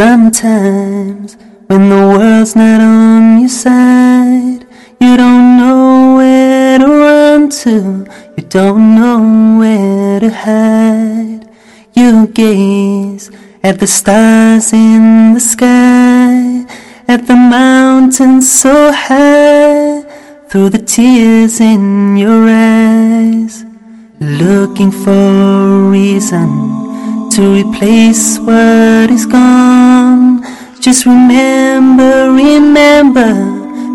Sometimes, when the world's not on your side, you don't know where to run to, you don't know where to hide. You gaze at the stars in the sky, at the mountains so high, through the tears in your eyes, looking for a reason to replace what is gone. Just remember, remember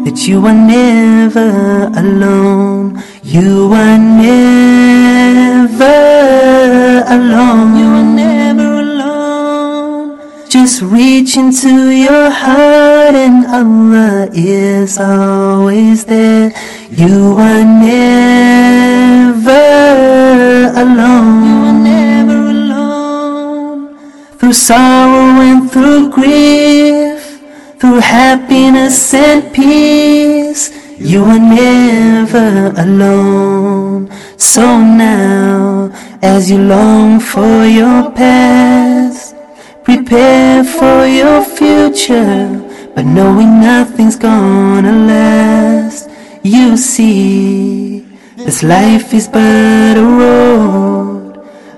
that you are never alone. You are never alone. You are never alone. Just reach into your heart and Allah is always there. You are never Through sorrow and through grief, through happiness and peace, you are never alone. So now, as you long for your past, prepare for your future, but knowing nothing's gonna last. You see, this life is but a road,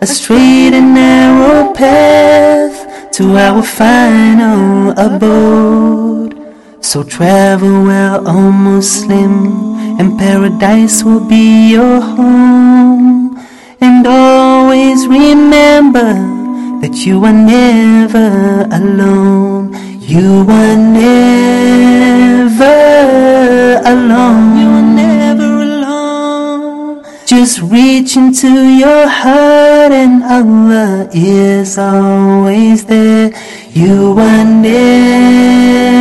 a straight and narrow path to our final abode. So travel well, O Muslim, and paradise will be your home. And always remember that you are never alone. You are never alone. Just reach into your heart and Allah is always there. You are never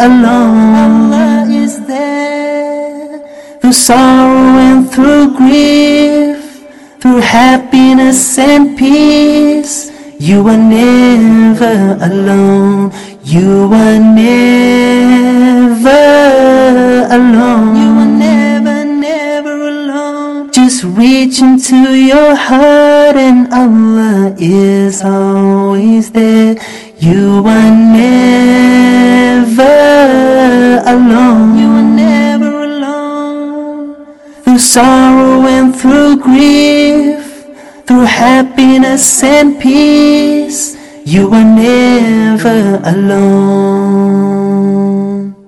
alone. Allah is there. Through sorrow and through grief, through happiness and peace, you are never alone. You are never alone. Just reach into your heart and Allah is always there. You are never alone. You are never alone. Through sorrow and through grief, through happiness and peace, you are never alone.